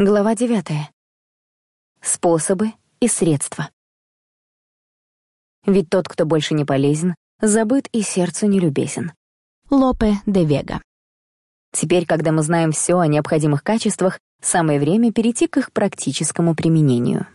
Глава 9. Способы и средства. Ведь тот, кто больше не полезен, забыт и сердцу не любезен. Лопе де Вега. Теперь, когда мы знаем все о необходимых качествах, самое время перейти к их практическому применению.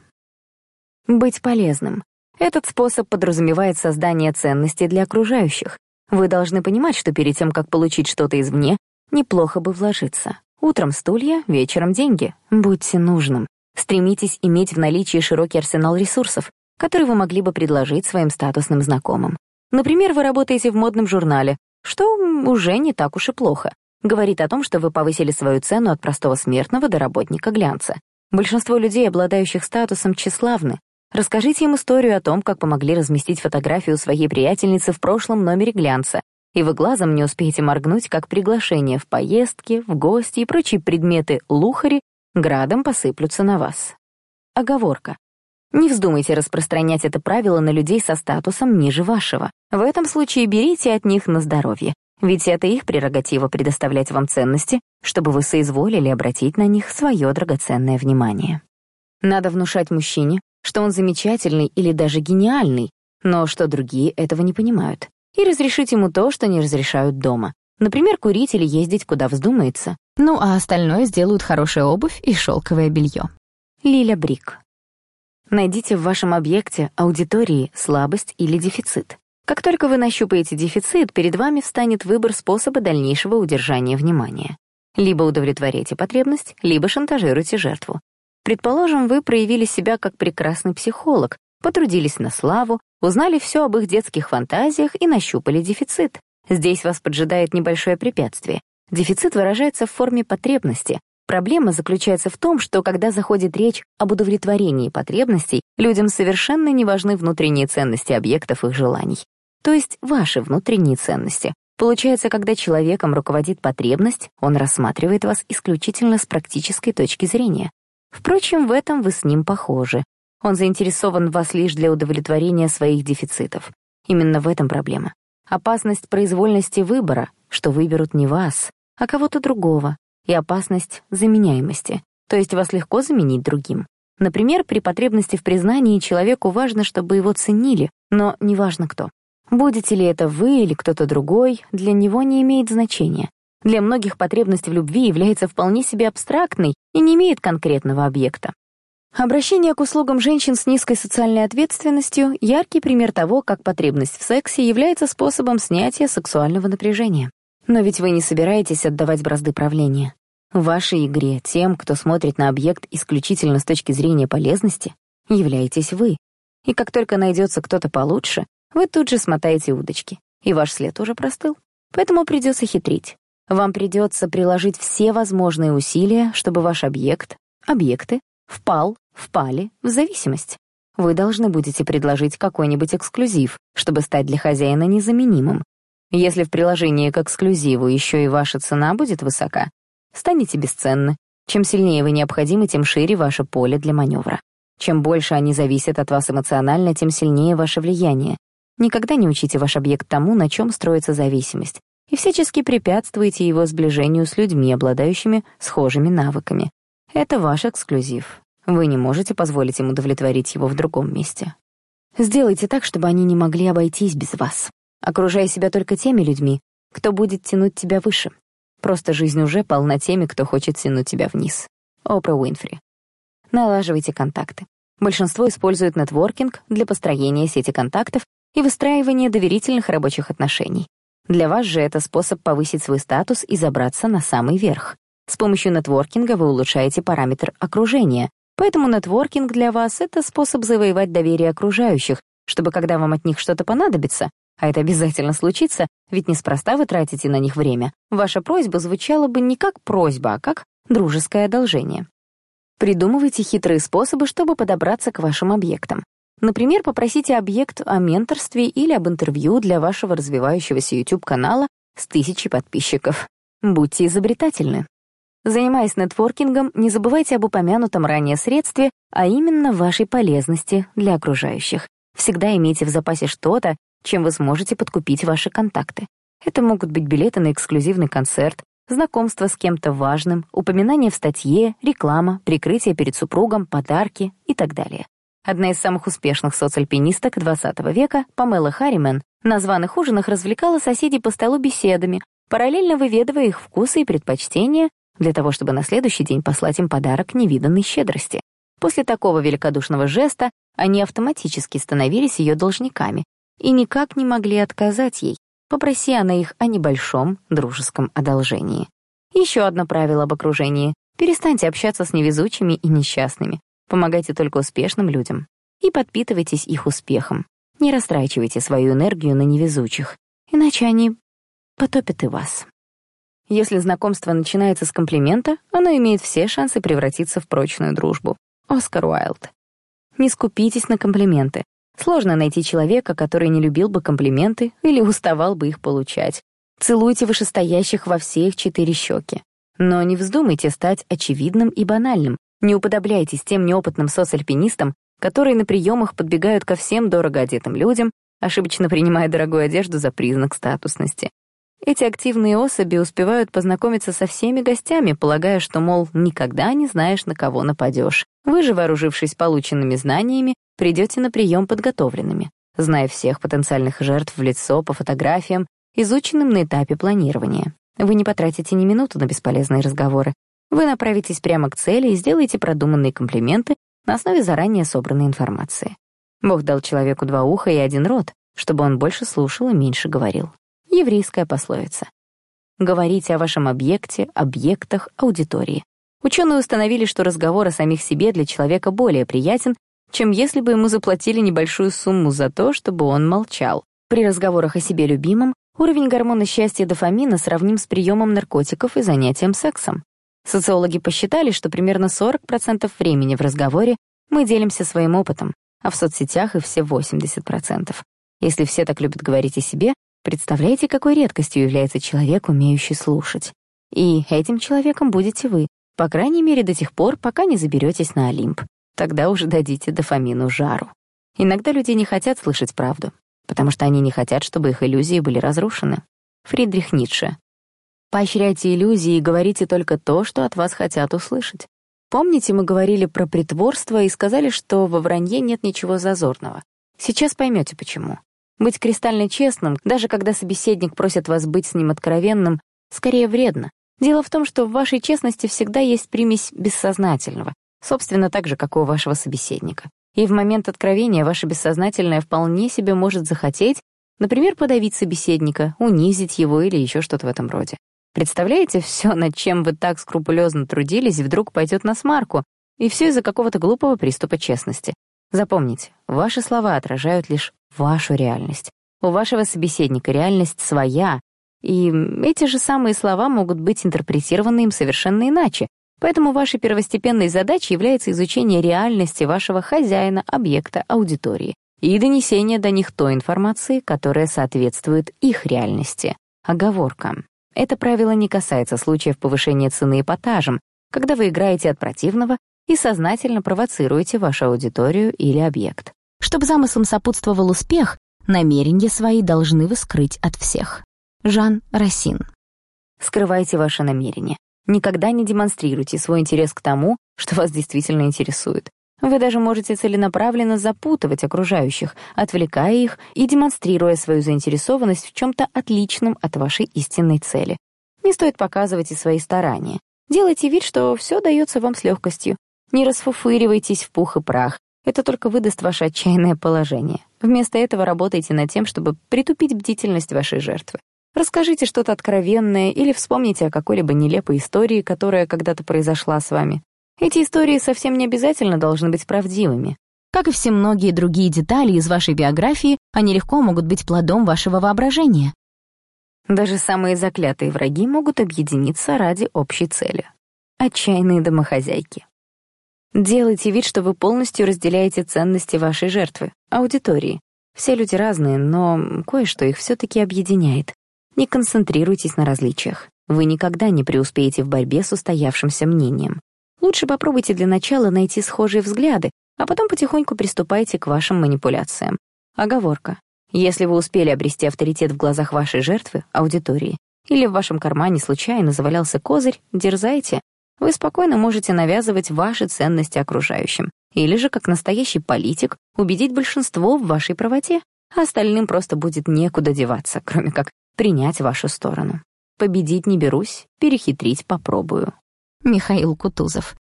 Быть полезным. Этот способ подразумевает создание ценностей для окружающих. Вы должны понимать, что перед тем, как получить что-то извне, неплохо бы вложиться. Утром стулья, вечером деньги. Будьте нужным. Стремитесь иметь в наличии широкий арсенал ресурсов, которые вы могли бы предложить своим статусным знакомым. Например, вы работаете в модном журнале, что уже не так уж и плохо. Говорит о том, что вы повысили свою цену от простого смертного до работника глянца. Большинство людей, обладающих статусом, тщеславны. Расскажите им историю о том, как помогли разместить фотографию своей приятельницы в прошлом номере глянца, и вы глазом не успеете моргнуть, как приглашение в поездки, в гости и прочие предметы лухари градом посыплются на вас. Оговорка. Не вздумайте распространять это правило на людей со статусом ниже вашего. В этом случае берите от них на здоровье, ведь это их прерогатива предоставлять вам ценности, чтобы вы соизволили обратить на них свое драгоценное внимание. Надо внушать мужчине, что он замечательный или даже гениальный, но что другие этого не понимают и разрешить ему то, что не разрешают дома. Например, курить или ездить, куда вздумается. Ну, а остальное сделают хорошая обувь и шелковое белье. Лиля Брик. Найдите в вашем объекте аудитории слабость или дефицит. Как только вы нащупаете дефицит, перед вами встанет выбор способа дальнейшего удержания внимания. Либо удовлетворите потребность, либо шантажируйте жертву. Предположим, вы проявили себя как прекрасный психолог, потрудились на славу, узнали все об их детских фантазиях и нащупали дефицит. Здесь вас поджидает небольшое препятствие. Дефицит выражается в форме потребности. Проблема заключается в том, что когда заходит речь об удовлетворении потребностей, людям совершенно не важны внутренние ценности объектов их желаний. То есть ваши внутренние ценности. Получается, когда человеком руководит потребность, он рассматривает вас исключительно с практической точки зрения. Впрочем, в этом вы с ним похожи. Он заинтересован в вас лишь для удовлетворения своих дефицитов. Именно в этом проблема. Опасность произвольности выбора, что выберут не вас, а кого-то другого, и опасность заменяемости, то есть вас легко заменить другим. Например, при потребности в признании человеку важно, чтобы его ценили, но неважно кто. Будете ли это вы или кто-то другой, для него не имеет значения. Для многих потребность в любви является вполне себе абстрактной и не имеет конкретного объекта. Обращение к услугам женщин с низкой социальной ответственностью — яркий пример того, как потребность в сексе является способом снятия сексуального напряжения. Но ведь вы не собираетесь отдавать бразды правления. В вашей игре тем, кто смотрит на объект исключительно с точки зрения полезности, являетесь вы. И как только найдется кто-то получше, вы тут же смотаете удочки, и ваш след уже простыл. Поэтому придется хитрить. Вам придется приложить все возможные усилия, чтобы ваш объект, объекты, впал впали в зависимость. Вы должны будете предложить какой-нибудь эксклюзив, чтобы стать для хозяина незаменимым. Если в приложении к эксклюзиву еще и ваша цена будет высока, станете бесценны. Чем сильнее вы необходимы, тем шире ваше поле для маневра. Чем больше они зависят от вас эмоционально, тем сильнее ваше влияние. Никогда не учите ваш объект тому, на чем строится зависимость, и всячески препятствуйте его сближению с людьми, обладающими схожими навыками. Это ваш эксклюзив. Вы не можете позволить им удовлетворить его в другом месте. Сделайте так, чтобы они не могли обойтись без вас, окружая себя только теми людьми, кто будет тянуть тебя выше. Просто жизнь уже полна теми, кто хочет тянуть тебя вниз. Опра Уинфри. Налаживайте контакты. Большинство используют нетворкинг для построения сети контактов и выстраивания доверительных рабочих отношений. Для вас же это способ повысить свой статус и забраться на самый верх. С помощью нетворкинга вы улучшаете параметр окружения, Поэтому нетворкинг для вас — это способ завоевать доверие окружающих, чтобы когда вам от них что-то понадобится, а это обязательно случится, ведь неспроста вы тратите на них время, ваша просьба звучала бы не как просьба, а как дружеское одолжение. Придумывайте хитрые способы, чтобы подобраться к вашим объектам. Например, попросите объект о менторстве или об интервью для вашего развивающегося YouTube-канала с тысячей подписчиков. Будьте изобретательны. Занимаясь нетворкингом, не забывайте об упомянутом ранее средстве, а именно вашей полезности для окружающих. Всегда имейте в запасе что-то, чем вы сможете подкупить ваши контакты. Это могут быть билеты на эксклюзивный концерт, знакомство с кем-то важным, упоминание в статье, реклама, прикрытие перед супругом, подарки и так далее. Одна из самых успешных соцальпинисток XX века, Памела Харримен, на званых ужинах развлекала соседей по столу беседами, параллельно выведывая их вкусы и предпочтения для того, чтобы на следующий день послать им подарок невиданной щедрости. После такого великодушного жеста они автоматически становились ее должниками и никак не могли отказать ей, попроси она их о небольшом дружеском одолжении. Еще одно правило об окружении — перестаньте общаться с невезучими и несчастными, помогайте только успешным людям и подпитывайтесь их успехом. Не растрачивайте свою энергию на невезучих, иначе они потопят и вас. Если знакомство начинается с комплимента, оно имеет все шансы превратиться в прочную дружбу. Оскар Уайлд. Не скупитесь на комплименты. Сложно найти человека, который не любил бы комплименты или уставал бы их получать. Целуйте вышестоящих во все их четыре щеки. Но не вздумайте стать очевидным и банальным. Не уподобляйтесь тем неопытным соцальпинистам, которые на приемах подбегают ко всем дорого одетым людям, ошибочно принимая дорогую одежду за признак статусности. Эти активные особи успевают познакомиться со всеми гостями, полагая, что, мол, никогда не знаешь, на кого нападешь. Вы же, вооружившись полученными знаниями, придете на прием подготовленными, зная всех потенциальных жертв в лицо по фотографиям, изученным на этапе планирования. Вы не потратите ни минуту на бесполезные разговоры. Вы направитесь прямо к цели и сделаете продуманные комплименты на основе заранее собранной информации. Бог дал человеку два уха и один рот, чтобы он больше слушал и меньше говорил. Еврейская пословица. Говорите о вашем объекте, объектах, аудитории. Ученые установили, что разговор о самих себе для человека более приятен, чем если бы ему заплатили небольшую сумму за то, чтобы он молчал. При разговорах о себе любимом уровень гормона счастья дофамина сравним с приемом наркотиков и занятием сексом. Социологи посчитали, что примерно 40% времени в разговоре мы делимся своим опытом, а в соцсетях и все 80%. Если все так любят говорить о себе, Представляете, какой редкостью является человек, умеющий слушать. И этим человеком будете вы, по крайней мере до тех пор, пока не заберетесь на Олимп. Тогда уже дадите дофамину жару. Иногда люди не хотят слышать правду, потому что они не хотят, чтобы их иллюзии были разрушены. Фридрих Ницше. Поощряйте иллюзии и говорите только то, что от вас хотят услышать. Помните, мы говорили про притворство и сказали, что во вранье нет ничего зазорного. Сейчас поймете, почему. Быть кристально честным, даже когда собеседник просит вас быть с ним откровенным, скорее вредно. Дело в том, что в вашей честности всегда есть примесь бессознательного, собственно, так же, как у вашего собеседника. И в момент откровения ваше бессознательное вполне себе может захотеть, например, подавить собеседника, унизить его или еще что-то в этом роде. Представляете, все, над чем вы так скрупулезно трудились, вдруг пойдет на смарку, и все из-за какого-то глупого приступа честности. Запомните, ваши слова отражают лишь вашу реальность. У вашего собеседника реальность своя, и эти же самые слова могут быть интерпретированы им совершенно иначе. Поэтому вашей первостепенной задачей является изучение реальности вашего хозяина, объекта, аудитории и донесение до них той информации, которая соответствует их реальности. Оговорка. Это правило не касается случаев повышения цены эпатажем, когда вы играете от противного и сознательно провоцируете вашу аудиторию или объект. Чтобы замыслам сопутствовал успех, намерения свои должны вы скрыть от всех. Жан Рассин. Скрывайте ваши намерения. Никогда не демонстрируйте свой интерес к тому, что вас действительно интересует. Вы даже можете целенаправленно запутывать окружающих, отвлекая их и демонстрируя свою заинтересованность в чем-то отличном от вашей истинной цели. Не стоит показывать и свои старания. Делайте вид, что все дается вам с легкостью. Не расфуфыривайтесь в пух и прах. Это только выдаст ваше отчаянное положение. Вместо этого работайте над тем, чтобы притупить бдительность вашей жертвы. Расскажите что-то откровенное или вспомните о какой-либо нелепой истории, которая когда-то произошла с вами. Эти истории совсем не обязательно должны быть правдивыми. Как и все многие другие детали из вашей биографии, они легко могут быть плодом вашего воображения. Даже самые заклятые враги могут объединиться ради общей цели. Отчаянные домохозяйки. Делайте вид, что вы полностью разделяете ценности вашей жертвы, аудитории. Все люди разные, но кое-что их все-таки объединяет. Не концентрируйтесь на различиях. Вы никогда не преуспеете в борьбе с устоявшимся мнением. Лучше попробуйте для начала найти схожие взгляды, а потом потихоньку приступайте к вашим манипуляциям. Оговорка. Если вы успели обрести авторитет в глазах вашей жертвы, аудитории, или в вашем кармане случайно завалялся козырь, дерзайте. Вы спокойно можете навязывать ваши ценности окружающим. Или же, как настоящий политик, убедить большинство в вашей правоте, а остальным просто будет некуда деваться, кроме как принять вашу сторону. Победить не берусь, перехитрить попробую. Михаил Кутузов.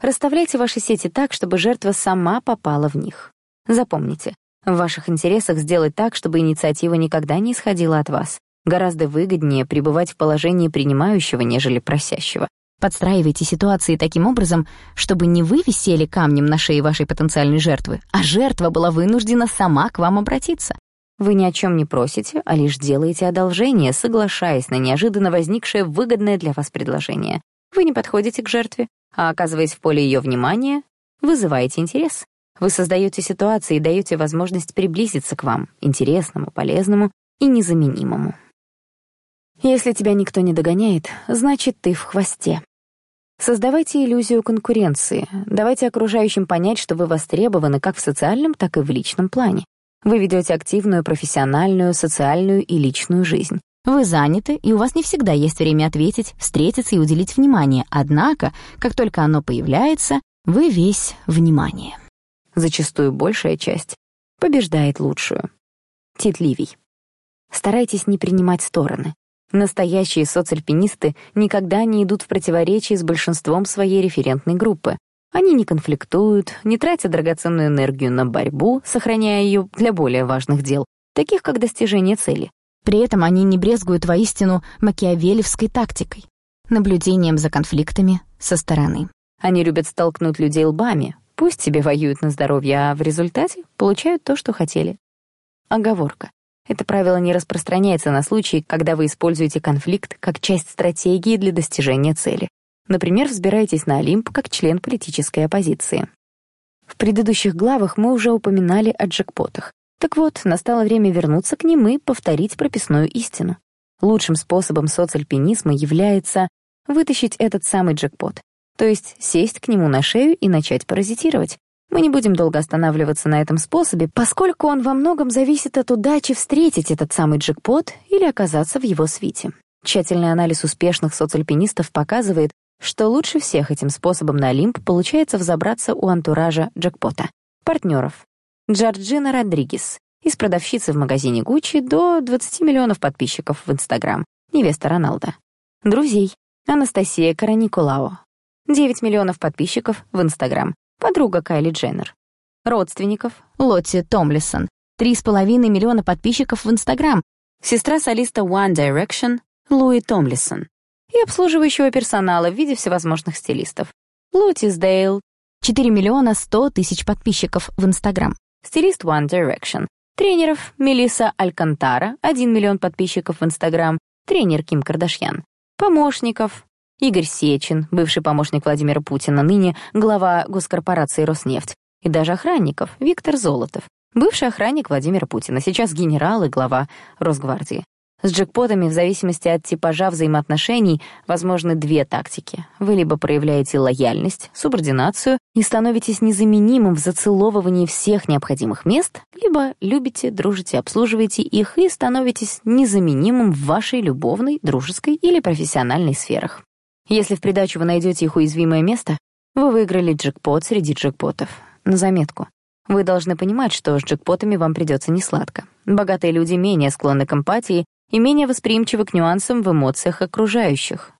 Расставляйте ваши сети так, чтобы жертва сама попала в них. Запомните, в ваших интересах сделать так, чтобы инициатива никогда не исходила от вас. Гораздо выгоднее пребывать в положении принимающего, нежели просящего. Подстраивайте ситуации таким образом, чтобы не вы висели камнем на шее вашей потенциальной жертвы, а жертва была вынуждена сама к вам обратиться. Вы ни о чем не просите, а лишь делаете одолжение, соглашаясь на неожиданно возникшее выгодное для вас предложение. Вы не подходите к жертве, а оказываясь в поле ее внимания, вызываете интерес. Вы создаете ситуации и даете возможность приблизиться к вам, интересному, полезному и незаменимому. Если тебя никто не догоняет, значит, ты в хвосте. Создавайте иллюзию конкуренции, давайте окружающим понять, что вы востребованы как в социальном, так и в личном плане. Вы ведете активную профессиональную, социальную и личную жизнь. Вы заняты, и у вас не всегда есть время ответить, встретиться и уделить внимание, однако, как только оно появляется, вы весь внимание. Зачастую большая часть побеждает лучшую. Тит Ливий. Старайтесь не принимать стороны. Настоящие соцальпинисты никогда не идут в противоречии с большинством своей референтной группы. Они не конфликтуют, не тратят драгоценную энергию на борьбу, сохраняя ее для более важных дел, таких как достижение цели. При этом они не брезгуют воистину макиавелевской тактикой, наблюдением за конфликтами со стороны. Они любят столкнуть людей лбами, пусть себе воюют на здоровье, а в результате получают то, что хотели. Оговорка. Это правило не распространяется на случай, когда вы используете конфликт как часть стратегии для достижения цели. Например, взбираетесь на Олимп как член политической оппозиции. В предыдущих главах мы уже упоминали о джекпотах. Так вот, настало время вернуться к ним и повторить прописную истину. Лучшим способом соцальпинизма является вытащить этот самый джекпот, то есть сесть к нему на шею и начать паразитировать, мы не будем долго останавливаться на этом способе, поскольку он во многом зависит от удачи встретить этот самый джекпот или оказаться в его свите. Тщательный анализ успешных соцальпинистов показывает, что лучше всех этим способом на Олимп получается взобраться у антуража джекпота. Партнеров. Джорджина Родригес, из продавщицы в магазине Гуччи до 20 миллионов подписчиков в Инстаграм, невеста Роналда. Друзей. Анастасия Караникулао. 9 миллионов подписчиков в Инстаграм, подруга Кайли Дженнер. Родственников — Лотти Томлисон, 3,5 миллиона подписчиков в Инстаграм, сестра солиста One Direction Луи Томлисон. И обслуживающего персонала в виде всевозможных стилистов. Лотис Дейл, 4 миллиона 100 тысяч подписчиков в Инстаграм, стилист One Direction, тренеров Мелисса Алькантара, 1 миллион подписчиков в Инстаграм, тренер Ким Кардашьян, помощников Игорь Сечин, бывший помощник Владимира Путина, ныне глава госкорпорации «Роснефть», и даже охранников, Виктор Золотов, бывший охранник Владимира Путина, сейчас генерал и глава Росгвардии. С джекпотами в зависимости от типажа взаимоотношений возможны две тактики. Вы либо проявляете лояльность, субординацию и становитесь незаменимым в зацеловывании всех необходимых мест, либо любите, дружите, обслуживаете их и становитесь незаменимым в вашей любовной, дружеской или профессиональной сферах. Если в придачу вы найдете их уязвимое место, вы выиграли джекпот среди джекпотов. На заметку. Вы должны понимать, что с джекпотами вам придется несладко. Богатые люди менее склонны к эмпатии и менее восприимчивы к нюансам в эмоциях окружающих,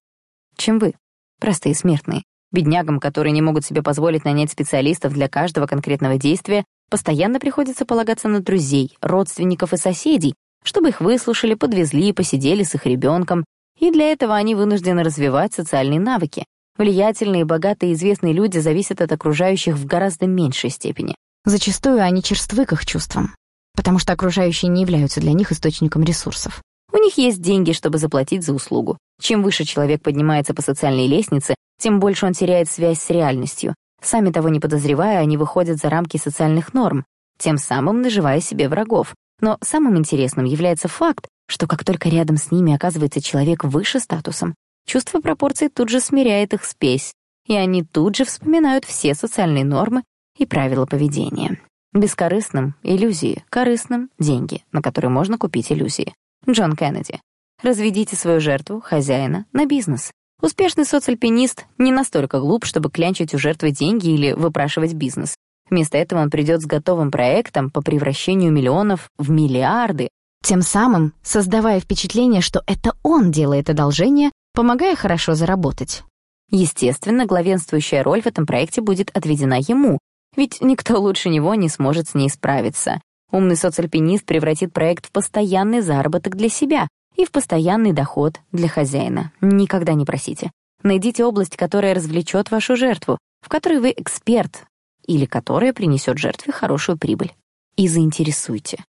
чем вы, простые смертные. Беднягам, которые не могут себе позволить нанять специалистов для каждого конкретного действия, постоянно приходится полагаться на друзей, родственников и соседей, чтобы их выслушали, подвезли, посидели с их ребенком, и для этого они вынуждены развивать социальные навыки. Влиятельные, богатые и известные люди зависят от окружающих в гораздо меньшей степени. Зачастую они черствы к их чувствам, потому что окружающие не являются для них источником ресурсов. У них есть деньги, чтобы заплатить за услугу. Чем выше человек поднимается по социальной лестнице, тем больше он теряет связь с реальностью. Сами того не подозревая, они выходят за рамки социальных норм, тем самым наживая себе врагов. Но самым интересным является факт, что как только рядом с ними оказывается человек выше статусом, чувство пропорций тут же смиряет их спесь, и они тут же вспоминают все социальные нормы и правила поведения. Бескорыстным — иллюзии, корыстным — деньги, на которые можно купить иллюзии. Джон Кеннеди. Разведите свою жертву, хозяина, на бизнес. Успешный соцальпинист не настолько глуп, чтобы клянчить у жертвы деньги или выпрашивать бизнес. Вместо этого он придет с готовым проектом по превращению миллионов в миллиарды, тем самым создавая впечатление, что это он делает одолжение, помогая хорошо заработать. Естественно, главенствующая роль в этом проекте будет отведена ему, ведь никто лучше него не сможет с ней справиться. Умный соцальпинист превратит проект в постоянный заработок для себя и в постоянный доход для хозяина. Никогда не просите. Найдите область, которая развлечет вашу жертву, в которой вы эксперт, или которая принесет жертве хорошую прибыль. И заинтересуйте.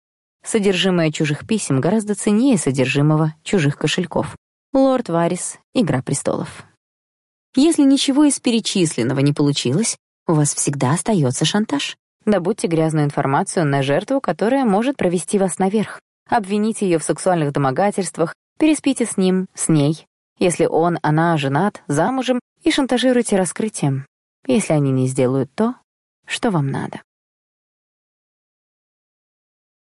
Содержимое чужих писем гораздо ценнее содержимого чужих кошельков. Лорд Варис, Игра престолов. Если ничего из перечисленного не получилось, у вас всегда остается шантаж. Добудьте грязную информацию на жертву, которая может провести вас наверх. Обвините ее в сексуальных домогательствах, переспите с ним, с ней. Если он, она женат, замужем, и шантажируйте раскрытием. Если они не сделают то, что вам надо.